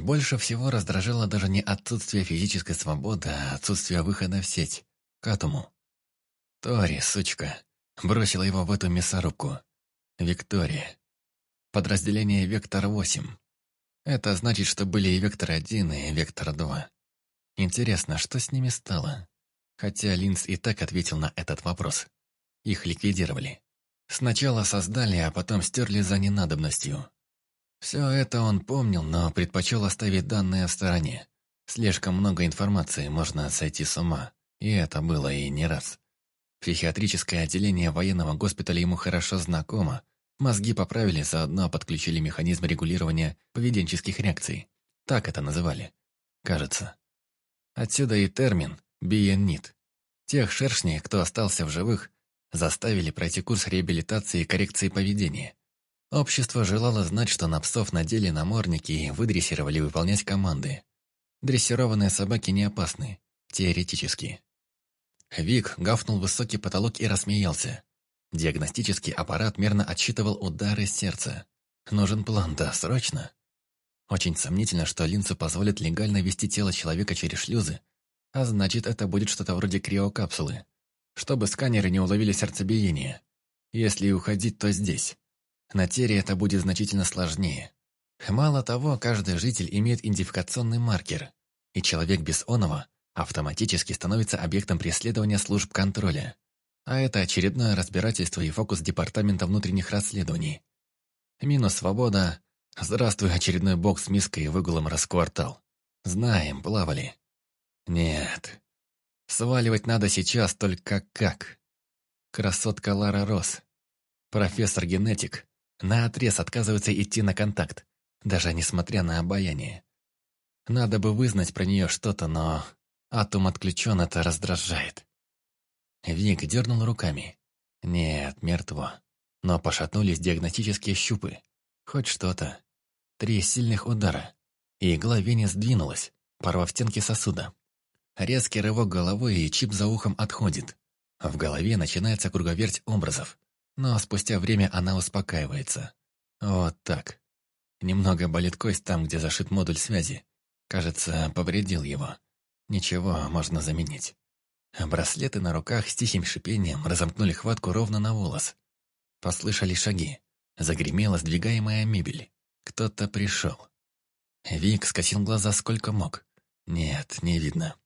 Больше всего раздражало даже не отсутствие физической свободы, а отсутствие выхода в сеть, к атому. Тори, сучка, бросила его в эту мясорубку. Виктория. Подразделение «Вектор-8». Это значит, что были и «Вектор-1», и «Вектор-2». Интересно, что с ними стало? Хотя Линз и так ответил на этот вопрос. Их ликвидировали. Сначала создали, а потом стерли за ненадобностью. Все это он помнил, но предпочел оставить данные в стороне. Слишком много информации, можно сойти с ума. И это было и не раз. Психиатрическое отделение военного госпиталя ему хорошо знакомо. Мозги поправили, заодно подключили механизм регулирования поведенческих реакций. Так это называли. Кажется. Отсюда и термин «биеннит». Тех шершней, кто остался в живых, заставили пройти курс реабилитации и коррекции поведения. Общество желало знать, что на псов надели намордники и выдрессировали выполнять команды. Дрессированные собаки не опасны, теоретически. Вик гафнул высокий потолок и рассмеялся. Диагностический аппарат мерно отсчитывал удары сердца. Нужен план, да, срочно. Очень сомнительно, что линзу позволит легально вести тело человека через шлюзы, а значит, это будет что-то вроде криокапсулы, чтобы сканеры не уловили сердцебиение. Если и уходить, то здесь. На Тере это будет значительно сложнее. Мало того, каждый житель имеет идентификационный маркер, и человек без оного автоматически становится объектом преследования служб контроля. А это очередное разбирательство и фокус Департамента внутренних расследований. Минус свобода, Здравствуй, очередной бокс с миской и выгулом расквартал. Знаем, плавали. Нет. Сваливать надо сейчас, только как? Красотка Лара Рос. Профессор-генетик наотрез отказывается идти на контакт, даже несмотря на обаяние. Надо бы вызнать про нее что-то, но атом отключен, это раздражает. Вик дернул руками. Нет, мертво. Но пошатнулись диагностические щупы. Хоть что-то. Три сильных удара. И игла вене сдвинулась, порвав стенки сосуда. Резкий рывок головой, и чип за ухом отходит. В голове начинается круговерть образов. Но спустя время она успокаивается. Вот так. Немного болит кость там, где зашит модуль связи. Кажется, повредил его. Ничего, можно заменить. Браслеты на руках с тихим шипением разомкнули хватку ровно на волос. Послышали шаги. Загремела сдвигаемая мебель. Кто-то пришел. Вик скосил глаза сколько мог. Нет, не видно.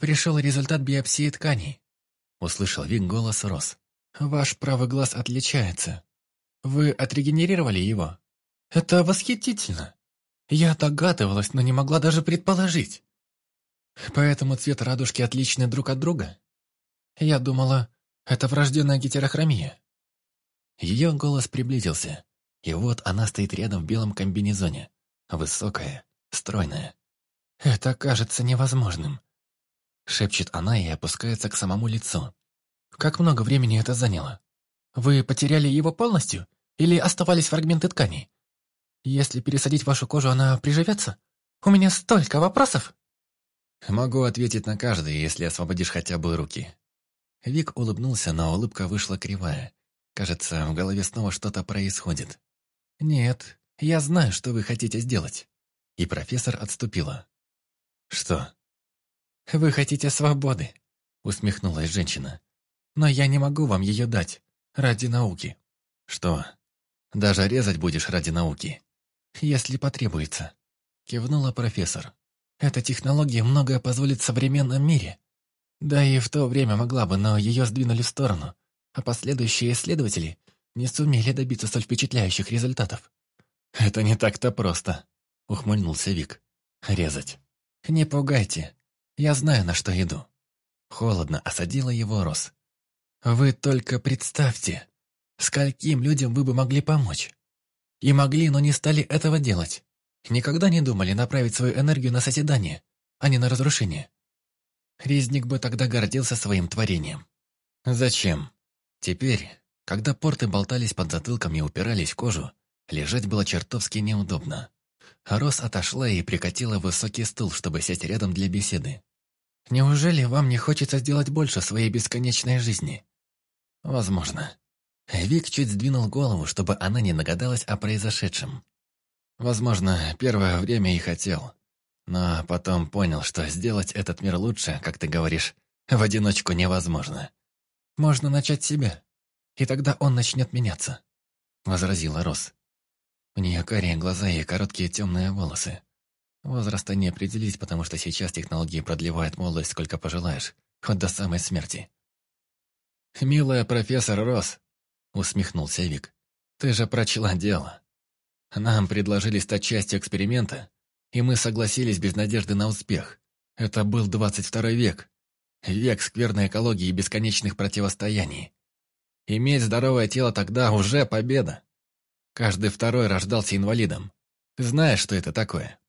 «Пришел результат биопсии тканей», — услышал Вик голос Рос. «Ваш правый глаз отличается. Вы отрегенерировали его? Это восхитительно. Я догадывалась, но не могла даже предположить. Поэтому цвет радужки отличны друг от друга? Я думала, это врожденная гетерохромия. Ее голос приблизился, и вот она стоит рядом в белом комбинезоне. Высокая, стройная. «Это кажется невозможным», — шепчет она и опускается к самому лицу. «Как много времени это заняло? Вы потеряли его полностью? Или оставались фрагменты тканей? Если пересадить вашу кожу, она приживется? У меня столько вопросов!» «Могу ответить на каждый, если освободишь хотя бы руки». Вик улыбнулся, но улыбка вышла кривая. Кажется, в голове снова что-то происходит. «Нет, я знаю, что вы хотите сделать». И профессор отступила. «Что?» «Вы хотите свободы», — усмехнулась женщина. «Но я не могу вам ее дать. Ради науки». «Что? Даже резать будешь ради науки?» «Если потребуется», — кивнула профессор. «Эта технология многое позволит в современном мире. Да и в то время могла бы, но ее сдвинули в сторону а последующие исследователи не сумели добиться столь впечатляющих результатов. «Это не так-то просто», — ухмыльнулся Вик. «Резать». «Не пугайте. Я знаю, на что иду». Холодно осадила его Рос. «Вы только представьте, скольким людям вы бы могли помочь. И могли, но не стали этого делать. Никогда не думали направить свою энергию на созидание, а не на разрушение. Резник бы тогда гордился своим творением. Зачем? Теперь, когда порты болтались под затылком и упирались в кожу, лежать было чертовски неудобно. Рос отошла и прикатила высокий стул, чтобы сесть рядом для беседы. «Неужели вам не хочется сделать больше своей бесконечной жизни?» «Возможно». Вик чуть сдвинул голову, чтобы она не нагадалась о произошедшем. Возможно, первое время и хотел. Но потом понял, что сделать этот мир лучше, как ты говоришь, в одиночку невозможно. Можно начать с себя, и тогда он начнет меняться», — возразила Рос. У нее карие глаза и короткие темные волосы. Возраста не определить, потому что сейчас технологии продлевают молодость сколько пожелаешь, хоть до самой смерти. «Милая профессор Рос», — усмехнулся Вик, — «ты же прочла дело. Нам предложили стать частью эксперимента, и мы согласились без надежды на успех. Это был 22 век, век скверной экологии и бесконечных противостояний. Иметь здоровое тело тогда уже победа. Каждый второй рождался инвалидом. знаешь, что это такое?»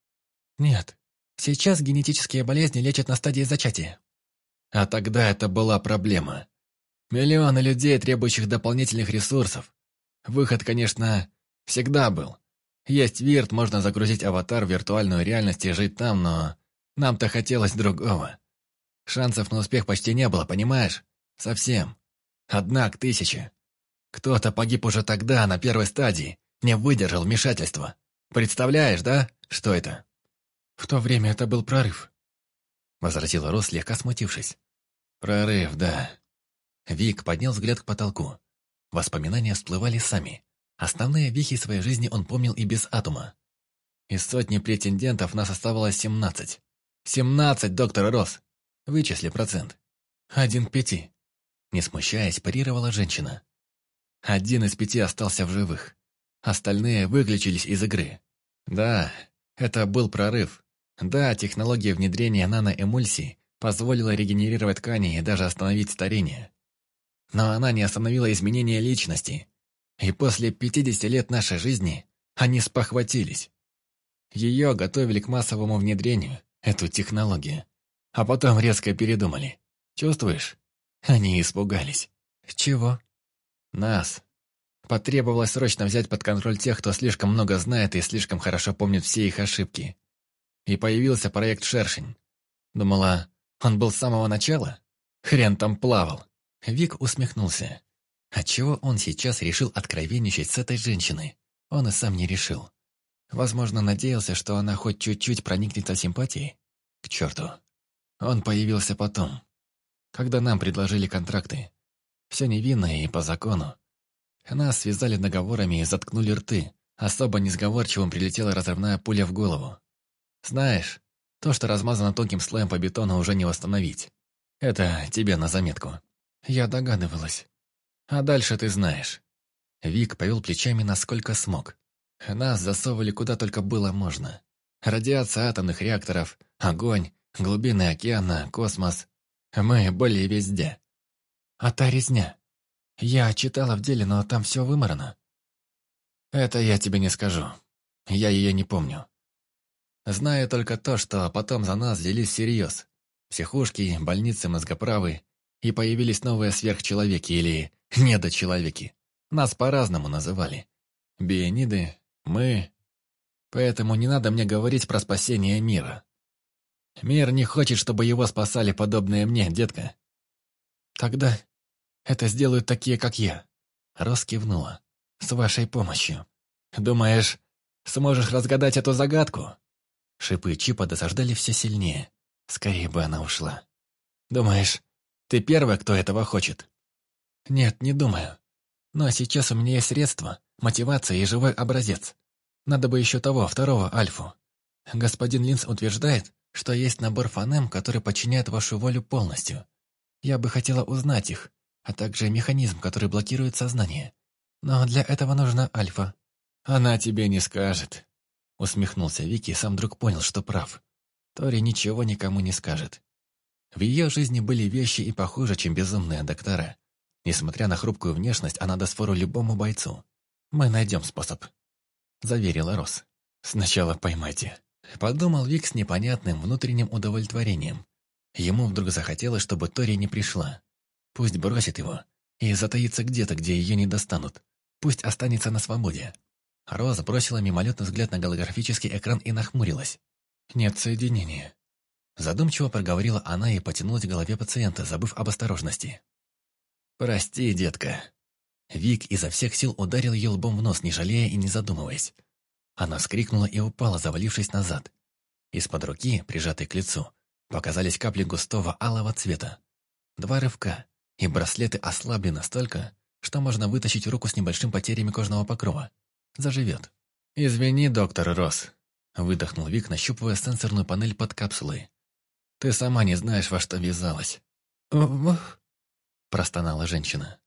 Нет, сейчас генетические болезни лечат на стадии зачатия. А тогда это была проблема. Миллионы людей, требующих дополнительных ресурсов. Выход, конечно, всегда был. Есть вирт, можно загрузить аватар в виртуальную реальность и жить там, но нам-то хотелось другого. Шансов на успех почти не было, понимаешь? Совсем. Одна к тысяче. Кто-то погиб уже тогда, на первой стадии, не выдержал вмешательства. Представляешь, да, что это? «В то время это был прорыв», — возразила Рос, слегка смутившись. «Прорыв, да». Вик поднял взгляд к потолку. Воспоминания всплывали сами. Основные вехи своей жизни он помнил и без атома. Из сотни претендентов нас оставалось семнадцать. Семнадцать, доктор Рос! Вычисли процент. Один к пяти. Не смущаясь, парировала женщина. Один из пяти остался в живых. Остальные выключились из игры. Да, это был прорыв. Да, технология внедрения наноэмульсий позволила регенерировать ткани и даже остановить старение. Но она не остановила изменения личности. И после 50 лет нашей жизни они спохватились. Ее готовили к массовому внедрению, эту технологию. А потом резко передумали. Чувствуешь? Они испугались. Чего? Нас. Потребовалось срочно взять под контроль тех, кто слишком много знает и слишком хорошо помнит все их ошибки. И появился проект «Шершень». Думала, он был с самого начала? Хрен там плавал. Вик усмехнулся. Отчего он сейчас решил откровенничать с этой женщиной? Он и сам не решил. Возможно, надеялся, что она хоть чуть-чуть проникнется симпатией. К черту. Он появился потом, когда нам предложили контракты. Все невинно и по закону. Нас связали договорами и заткнули рты. Особо несговорчивым прилетела разрывная пуля в голову. Знаешь, то, что размазано тонким слоем по бетону, уже не восстановить. Это тебе на заметку. Я догадывалась. А дальше ты знаешь. Вик повел плечами насколько смог. Нас засовывали куда только было можно. Радиация атомных реакторов, огонь, глубины океана, космос. Мы были везде. А та резня? Я читала в деле, но там все выморано. Это я тебе не скажу. Я ее не помню. Знаю только то, что потом за нас взялись всерьез. Психушки, больницы, мозгоправы. И появились новые сверхчеловеки или недочеловеки. Нас по-разному называли. Биониды, мы. Поэтому не надо мне говорить про спасение мира. Мир не хочет, чтобы его спасали подобные мне, детка. Тогда это сделают такие, как я. Рос кивнула. С вашей помощью. Думаешь, сможешь разгадать эту загадку? Шипы Чипа досаждали все сильнее. Скорее бы она ушла. Думаешь, ты первая, кто этого хочет? Нет, не думаю. Но сейчас у меня есть средства, мотивация и живой образец. Надо бы еще того, второго Альфу. Господин Линц утверждает, что есть набор фонем, который подчиняет вашу волю полностью. Я бы хотела узнать их, а также механизм, который блокирует сознание. Но для этого нужна альфа. Она тебе не скажет. Усмехнулся Вики и сам вдруг понял, что прав. Тори ничего никому не скажет. В ее жизни были вещи и похуже, чем безумные доктора. Несмотря на хрупкую внешность, она даст фору любому бойцу. Мы найдем способ. Заверила Рос. Сначала поймайте. Подумал Вик с непонятным внутренним удовлетворением. Ему вдруг захотелось, чтобы Тори не пришла. Пусть бросит его и затаится где-то, где ее не достанут. Пусть останется на свободе. Роза бросила мимолетный взгляд на голографический экран и нахмурилась. «Нет соединения». Задумчиво проговорила она и потянулась к голове пациента, забыв об осторожности. «Прости, детка». Вик изо всех сил ударил ее лбом в нос, не жалея и не задумываясь. Она вскрикнула и упала, завалившись назад. Из-под руки, прижатой к лицу, показались капли густого алого цвета. Два рывка, и браслеты ослабли настолько, что можно вытащить руку с небольшим потерями кожного покрова. Заживет. «Извини, доктор Росс», — выдохнул Вик, нащупывая сенсорную панель под капсулой. «Ты сама не знаешь, во что ввязалась». простонала женщина.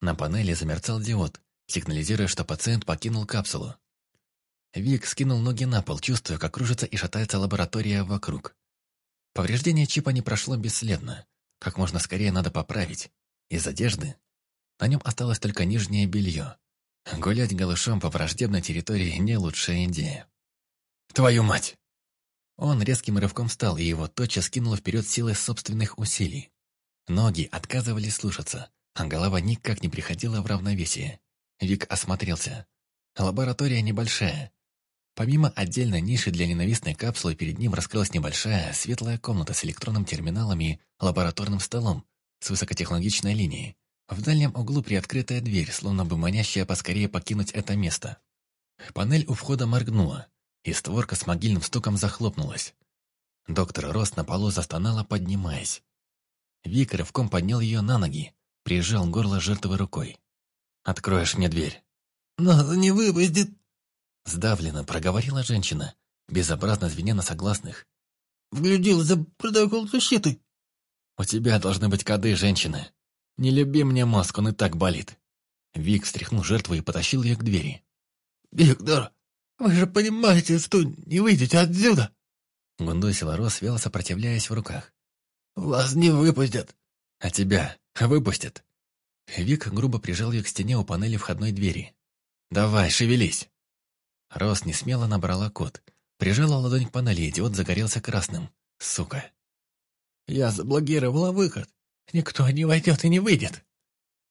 На панели замерцал диод, сигнализируя, что пациент покинул капсулу. Вик скинул ноги на пол, чувствуя, как кружится и шатается лаборатория вокруг. Повреждение чипа не прошло бесследно. Как можно скорее надо поправить. Из одежды на нем осталось только нижнее белье. Гулять голышом по враждебной территории не лучшая идея. «Твою мать!» Он резким рывком встал, и его тотчас кинуло вперед силой собственных усилий. Ноги отказывались слушаться, а голова никак не приходила в равновесие. Вик осмотрелся. Лаборатория небольшая. Помимо отдельной ниши для ненавистной капсулы, перед ним раскрылась небольшая светлая комната с электронным терминалом и лабораторным столом с высокотехнологичной линией. В дальнем углу приоткрытая дверь, словно бы манящая поскорее покинуть это место. Панель у входа моргнула, и створка с могильным стуком захлопнулась. Доктор Рост на полу застонала, поднимаясь. Вик рывком поднял ее на ноги, прижал горло жертвы рукой. «Откроешь мне дверь?» «Надо не выпустит!» Сдавленно проговорила женщина, безобразно звеня на согласных. «Вглядел за протокол защиты!» «У тебя должны быть коды, женщина!» «Не люби мне мозг, он и так болит». Вик встряхнул жертву и потащил ее к двери. «Виктор, вы же понимаете, что не выйдете отсюда!» Гундосила Рос, вело сопротивляясь в руках. «Вас не выпустят!» «А тебя выпустят!» Вик грубо прижал ее к стене у панели входной двери. «Давай, шевелись!» Рос несмело набрала код. Прижала ладонь к панели, идиот загорелся красным. Сука. «Я заблокировала выход!» Никто не войдет и не выйдет.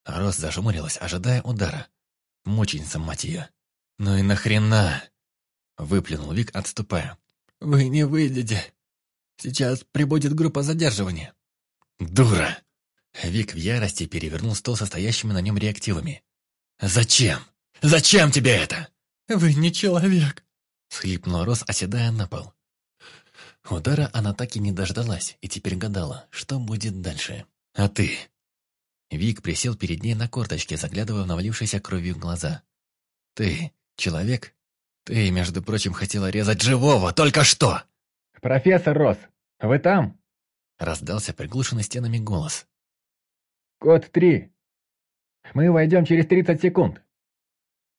Рос зажмурилась, ожидая удара. Мученица, мать ее. «Ну и нахрена?» Выплюнул Вик, отступая. «Вы не выйдете. Сейчас прибудет группа задерживания». «Дура!» Вик в ярости перевернул стол со стоящими на нем реактивами. «Зачем? Зачем тебе это?» «Вы не человек!» Схлипнула Рос, оседая на пол. Удара она так и не дождалась, и теперь гадала, что будет дальше. «А ты?» Вик присел перед ней на корточке, заглядывая в навалившиеся кровью глаза. «Ты человек? Ты, между прочим, хотела резать живого, только что!» «Профессор Росс, вы там?» Раздался приглушенный стенами голос. «Код три. Мы войдем через тридцать секунд».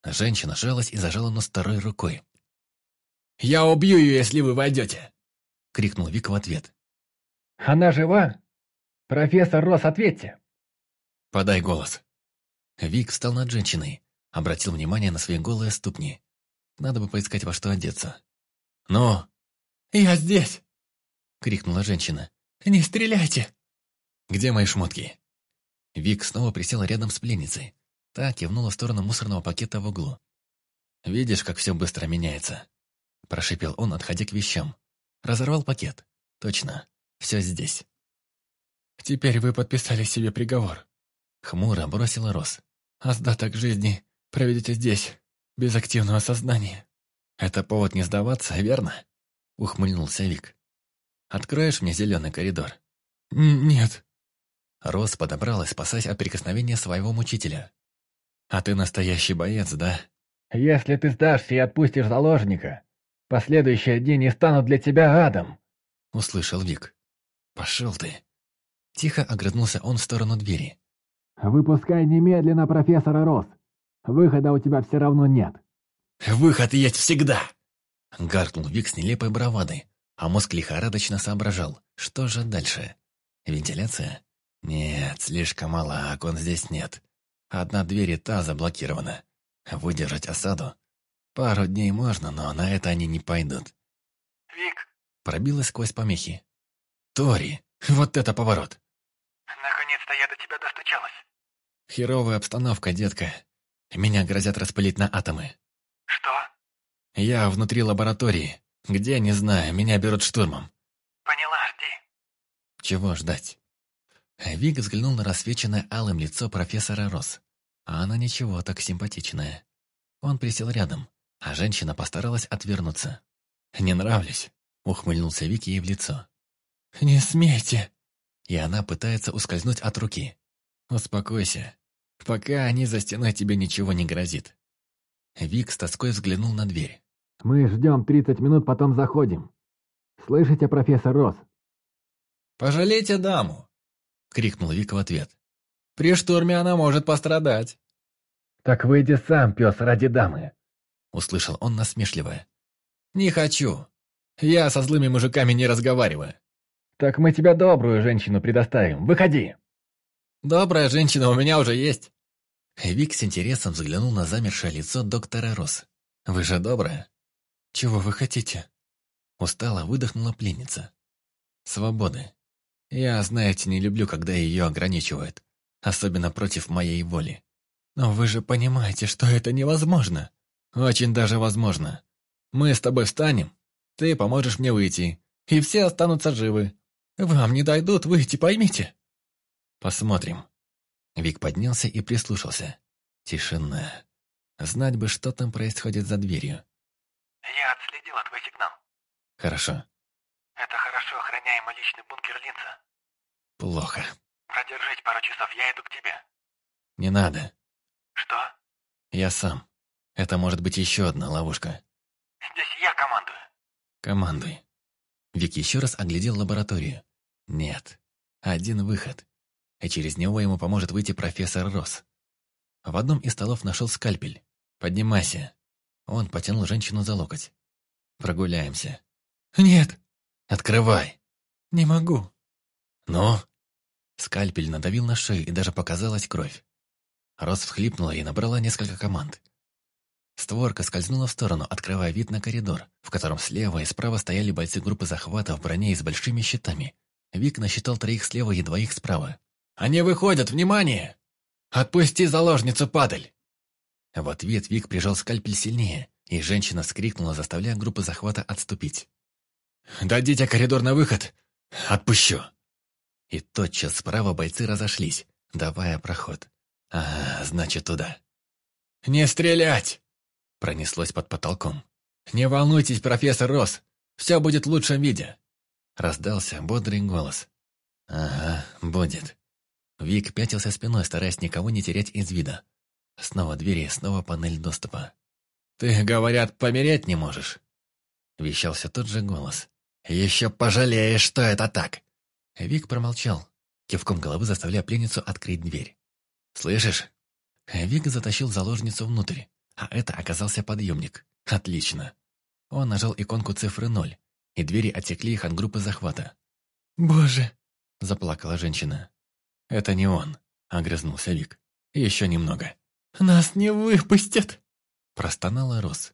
Женщина жалась и зажала нос второй рукой. «Я убью ее, если вы войдете!» — крикнул Вик в ответ. «Она жива?» «Профессор Росс, ответьте!» «Подай голос!» Вик встал над женщиной, обратил внимание на свои голые ступни. Надо бы поискать во что одеться. «Ну?» «Я здесь!» — крикнула женщина. «Не стреляйте!» «Где мои шмотки?» Вик снова присел рядом с пленницей. Та кивнула в сторону мусорного пакета в углу. «Видишь, как все быстро меняется?» Прошипел он, отходя к вещам. Разорвал пакет. «Точно, все здесь». Теперь вы подписали себе приговор. Хмуро бросила Рос. Остаток жизни проведете здесь, без активного сознания. Это повод не сдаваться, верно? Ухмыльнулся Вик. Откроешь мне зеленый коридор? Нет. Рос подобралась, спасаясь от прикосновения своего мучителя. А ты настоящий боец, да? Если ты сдашься и отпустишь заложника, последующие дни не станут для тебя адом. Услышал Вик. Пошел ты. Тихо огрызнулся он в сторону двери. «Выпускай немедленно профессора Росс. Выхода у тебя все равно нет». «Выход есть всегда!» Гаркнул Вик с нелепой бравадой, а мозг лихорадочно соображал, что же дальше. Вентиляция? Нет, слишком мало, окон здесь нет. Одна дверь и та заблокирована. Выдержать осаду? Пару дней можно, но на это они не пойдут. «Вик!» Пробилась сквозь помехи. «Тори! Вот это поворот!» Наконец-то я до тебя достучалась. Херовая обстановка, детка. Меня грозят распылить на атомы. Что? Я внутри лаборатории. Где, не знаю, меня берут штурмом. Поняла, жди. Чего ждать? Вик взглянул на рассвеченное алым лицо профессора Росс. А она ничего, так симпатичная. Он присел рядом, а женщина постаралась отвернуться. «Не нравлюсь», — ухмыльнулся Вик ей в лицо. «Не смейте!» И она пытается ускользнуть от руки. «Успокойся. Пока они за стеной тебе ничего не грозит». Вик с тоской взглянул на дверь. «Мы ждем 30 минут, потом заходим. Слышите, профессор Росс?» «Пожалейте даму!» — крикнул Вик в ответ. «При штурме она может пострадать». «Так выйди сам, пес, ради дамы!» — услышал он насмешливое. «Не хочу. Я со злыми мужиками не разговариваю». «Так мы тебя добрую женщину предоставим. Выходи!» «Добрая женщина у меня уже есть». Вик с интересом взглянул на замершее лицо доктора Росс. «Вы же добрая?» «Чего вы хотите?» Устало выдохнула пленница. «Свободы. Я, знаете, не люблю, когда ее ограничивают. Особенно против моей воли. Но вы же понимаете, что это невозможно. Очень даже возможно. Мы с тобой встанем, ты поможешь мне выйти, и все останутся живы. Вам не дойдут выйти, поймите. Посмотрим. Вик поднялся и прислушался. Тишина. Знать бы, что там происходит за дверью. Я отследила твой сигнал. Хорошо. Это хорошо охраняемый личный бункер Линца. Плохо. Продержись пару часов, я иду к тебе. Не надо. Что? Я сам. Это может быть еще одна ловушка. Здесь я командую. Командуй. Вик еще раз оглядел лабораторию. Нет. Один выход. И через него ему поможет выйти профессор Росс. В одном из столов нашел скальпель. «Поднимайся». Он потянул женщину за локоть. «Прогуляемся». «Нет». «Открывай». «Не могу». «Ну?» Скальпель надавил на шею, и даже показалась кровь. Рос всхлипнула и набрала несколько команд. Створка скользнула в сторону, открывая вид на коридор, в котором слева и справа стояли бойцы группы захвата в броне и с большими щитами. Вик насчитал троих слева и двоих справа. «Они выходят! Внимание! Отпусти заложницу, падаль!» В ответ Вик прижал скальпель сильнее, и женщина вскрикнула, заставляя группу захвата отступить. «Дадите коридор на выход! Отпущу!» И тотчас справа бойцы разошлись, давая проход. «Ага, значит, туда». «Не стрелять!» Пронеслось под потолком. «Не волнуйтесь, профессор Росс, все будет в лучшем виде!» Раздался бодрый голос. «Ага, будет». Вик пятился спиной, стараясь никого не терять из вида. Снова двери, снова панель доступа. «Ты, говорят, помереть не можешь?» Вещался тот же голос. «Еще пожалеешь, что это так!» Вик промолчал, кивком головы заставляя пленницу открыть дверь. «Слышишь?» Вик затащил заложницу внутрь, а это оказался подъемник. Отлично. Он нажал иконку цифры ноль, и двери отсекли их от группы захвата. «Боже!» – заплакала женщина. «Это не он», – огрызнулся Вик. «Еще немного». «Нас не выпустят!» – простонала Рос.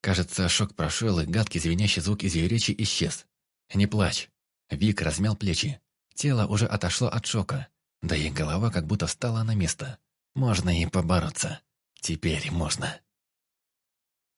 Кажется, шок прошел, и гадкий звенящий звук из ее речи исчез. «Не плачь». Вик размял плечи. Тело уже отошло от шока, да и голова как будто встала на место. Можно и побороться. Теперь можно.